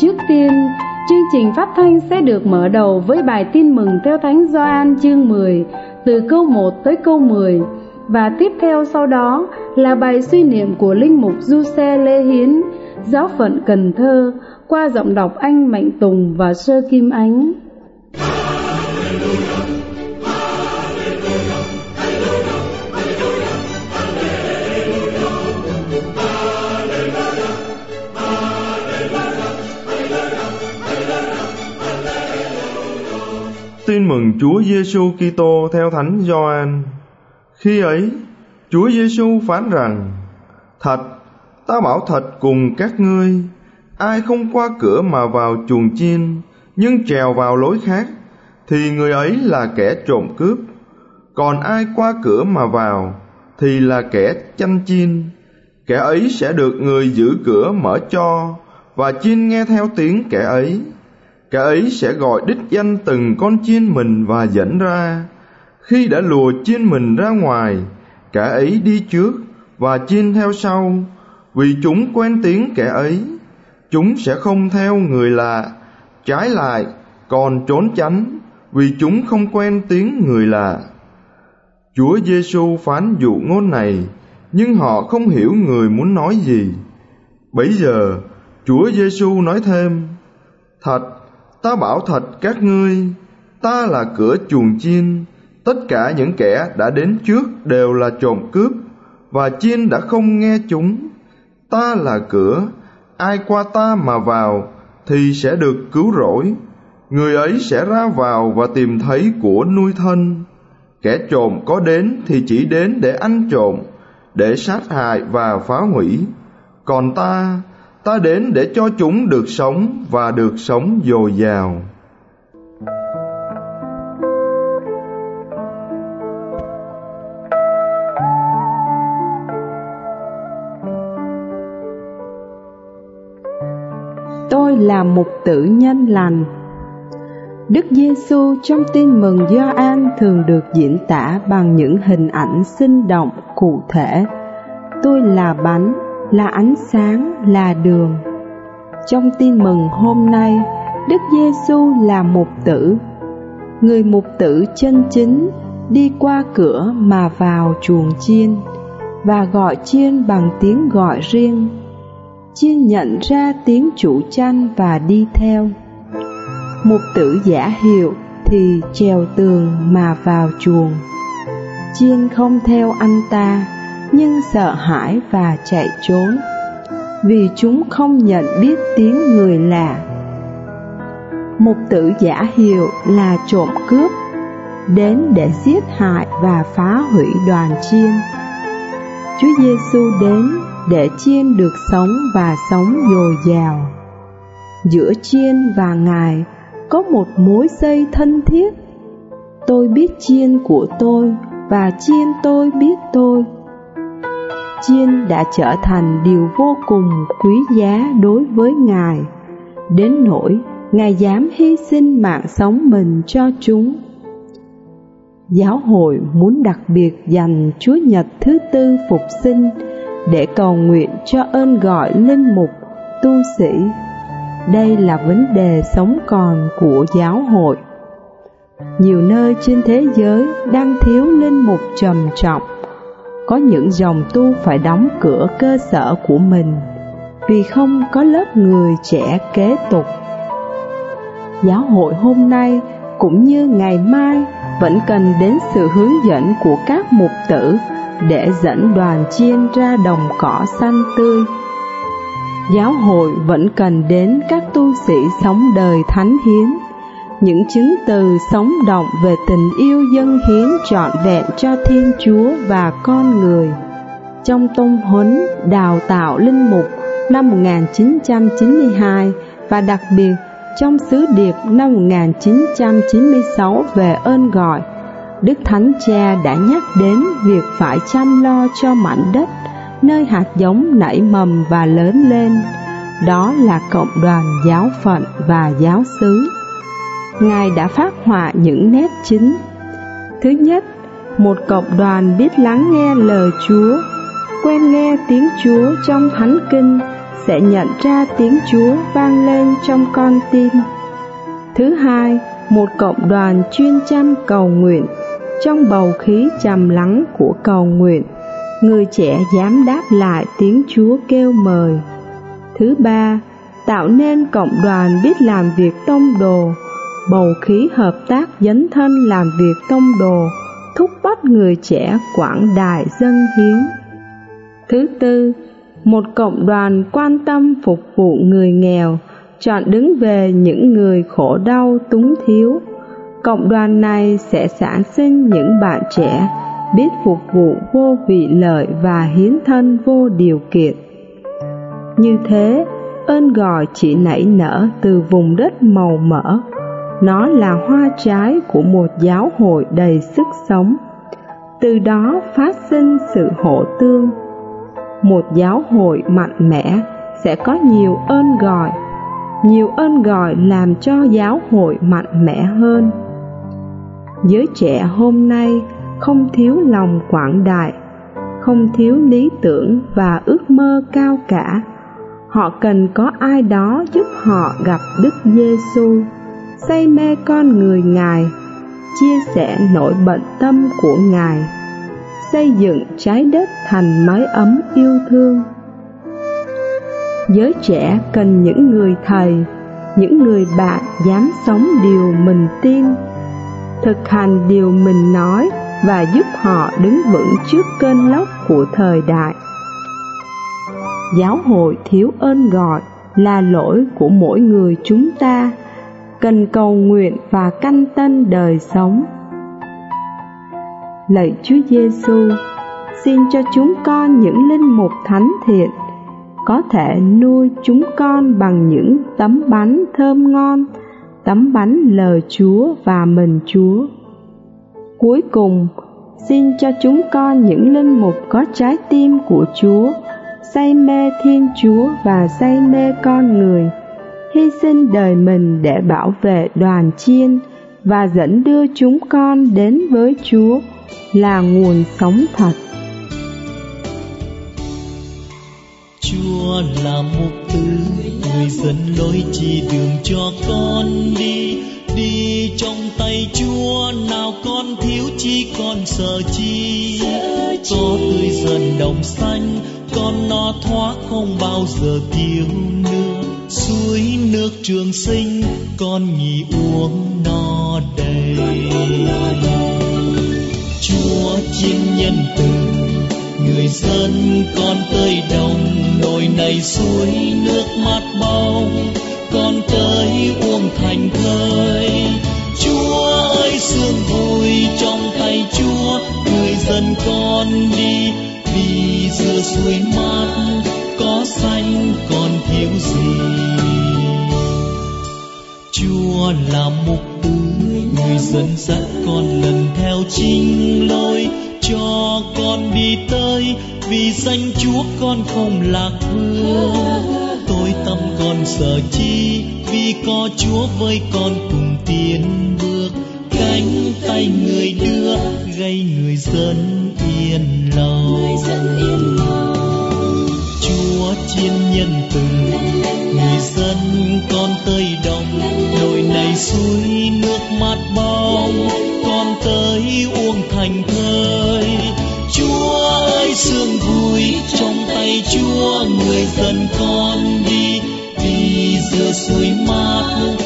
Trước tiên, chương trình phát thanh sẽ được mở đầu với bài tin mừng theo Thánh Gioan chương 10 từ câu 1 tới câu 10 và tiếp theo sau đó là bài suy niệm của linh mục Du Xe Lê Hiến, giáo phận Cần Thơ qua giọng đọc anh Mạnh Tùng và Sơ Kim Ánh. Tin mừng Chúa Giêsu Kitô theo Thánh Gioan. Khi ấy, Chúa Giêsu phán rằng: Thật, ta bảo thật cùng các ngươi, ai không qua cửa mà vào chuồng chiên, nhưng trèo vào lối khác, thì người ấy là kẻ trộm cướp. Còn ai qua cửa mà vào, thì là kẻ chăn chiên. Kẻ ấy sẽ được người giữ cửa mở cho, và chiên nghe theo tiếng kẻ ấy kẻ ấy sẽ gọi đích danh từng con chiên mình và dẫn ra. Khi đã lùa chiên mình ra ngoài, kẻ ấy đi trước và chiên theo sau. Vì chúng quen tiếng kẻ ấy, chúng sẽ không theo người lạ. Trái lại, còn trốn tránh, vì chúng không quen tiếng người lạ. Chúa giêsu phán dụ ngôn này, nhưng họ không hiểu người muốn nói gì. Bấy giờ, chúa giêsu nói thêm, thật ta bảo thật, các ngươi, ta là cửa chuồng chiên. Tất cả những kẻ đã đến trước đều là trộm cướp, và chiên đã không nghe chúng. Ta là cửa, ai qua ta mà vào, thì sẽ được cứu rỗi. Người ấy sẽ ra vào và tìm thấy của nuôi thân. Kẻ trộm có đến thì chỉ đến để ăn trộm, để sát hại và phá hủy. Còn ta ta đến để cho chúng được sống và được sống dồi dào Tôi là một tử nhân lành Đức Giêsu trong tin mừng Gioan thường được diễn tả bằng những hình ảnh sinh động cụ thể. Tôi là bánh, là ánh sáng, là đường. Trong tin mừng hôm nay, Đức Giêsu là mục tử. Người mục tử chân chính đi qua cửa mà vào chuồng chiên và gọi chiên bằng tiếng gọi riêng. Chiên nhận ra tiếng chủ chăn và đi theo. Mục tử giả hiệu thì trèo tường mà vào chuồng. Chiên không theo anh ta nhưng sợ hãi và chạy trốn vì chúng không nhận biết tiếng người lạ. Một tử giả hiệu là trộm cướp, đến để giết hại và phá hủy đoàn chiên. Chúa Giêsu đến để chiên được sống và sống dồi dào. Giữa chiên và Ngài có một mối dây thân thiết. Tôi biết chiên của tôi và chiên tôi biết tôi chiên đã trở thành điều vô cùng quý giá đối với Ngài, đến nỗi Ngài dám hy sinh mạng sống mình cho chúng. Giáo hội muốn đặc biệt dành Chúa Nhật thứ tư phục sinh để cầu nguyện cho ơn gọi linh mục, tu sĩ. Đây là vấn đề sống còn của giáo hội. Nhiều nơi trên thế giới đang thiếu linh mục trầm trọng có những dòng tu phải đóng cửa cơ sở của mình, vì không có lớp người trẻ kế tục. Giáo hội hôm nay cũng như ngày mai vẫn cần đến sự hướng dẫn của các mục tử để dẫn đoàn chiên ra đồng cỏ xanh tươi. Giáo hội vẫn cần đến các tu sĩ sống đời thánh hiến những chứng từ sống động về tình yêu dân hiến trọn vẹn cho Thiên Chúa và con người. Trong tông huấn đào tạo linh mục năm 1992 và đặc biệt trong sứ điệp năm 1996 về ơn gọi, Đức Thánh Cha đã nhắc đến việc phải chăm lo cho mảnh đất nơi hạt giống nảy mầm và lớn lên. Đó là cộng đoàn giáo phận và giáo xứ. Ngài đã phát họa những nét chính. Thứ nhất, một cộng đoàn biết lắng nghe lời Chúa, quen nghe tiếng Chúa trong Thánh Kinh, sẽ nhận ra tiếng Chúa vang lên trong con tim. Thứ hai, một cộng đoàn chuyên chăm cầu nguyện. Trong bầu khí trầm lắng của cầu nguyện, người trẻ dám đáp lại tiếng Chúa kêu mời. Thứ ba, tạo nên cộng đoàn biết làm việc tông đồ, bầu khí hợp tác dấn thân làm việc tông đồ, thúc bắt người trẻ quảng đại dân hiến. Thứ tư, một cộng đoàn quan tâm phục vụ người nghèo, chọn đứng về những người khổ đau túng thiếu. Cộng đoàn này sẽ sản sinh những bạn trẻ biết phục vụ vô vị lợi và hiến thân vô điều kiện. Như thế, ơn gọi chỉ nảy nở từ vùng đất màu mỡ. Nó là hoa trái của một giáo hội đầy sức sống. Từ đó phát sinh sự hộ tương. Một giáo hội mạnh mẽ sẽ có nhiều ơn gọi. Nhiều ơn gọi làm cho giáo hội mạnh mẽ hơn. Giới trẻ hôm nay không thiếu lòng quảng đại, không thiếu lý tưởng và ước mơ cao cả họ cần có ai đó giúp họ gặp Đức Giêsu, say mê con người Ngài, chia sẻ nỗi bận tâm của Ngài, xây dựng trái đất thành mái ấm yêu thương. Giới trẻ cần những người thầy, những người bạn dám sống điều mình tin, thực hành điều mình nói và giúp họ đứng vững trước cơn lốc của thời đại. Giáo hội thiếu ơn gọi là lỗi của mỗi người chúng ta cần cầu nguyện và canh tân đời sống. Lạy Chúa Giêsu xin cho chúng con những linh mục thánh thiện có thể nuôi chúng con bằng những tấm bánh thơm ngon tấm bánh lời Chúa và mình Chúa. Cuối cùng xin cho chúng con những linh mục có trái tim của Chúa say mê Thiên Chúa và say mê con người, hy sinh đời mình để bảo vệ đoàn chiên và dẫn đưa chúng con đến với Chúa là nguồn sống thật. Chúa là mục tử, người dẫn lối chỉ đường cho con đi, đi trong tay Chúa nào con thiếu chi con sợ chi, có tươi dần đồng xanh con nó thoát không bao giờ thiếu nước suối nước trường sinh con nhì uống no đầy. Chúa chiên nhân từ người dân con tới đồng nồi này suối nước mắt bao, con tới uống thành thơi. Chúa ơi sương vui trong tay chúa người dân con đi vì giữa suối mát là mục tứ người dẫn dắt con lần theo chính lối cho con đi tới vì danh chúa con không lạc hương tôi tâm con sợ chi vì có chúa với con cùng tiến bước. Cánh tay người đưa gây người dân yên lòng. Chúa chiên nhân từ dân con tới đồng nồi này suối nước mát bóng con tới uống thành thơi. Chúa ơi, sương vui trong tay chúa, người dân con đi đi giữa suối mát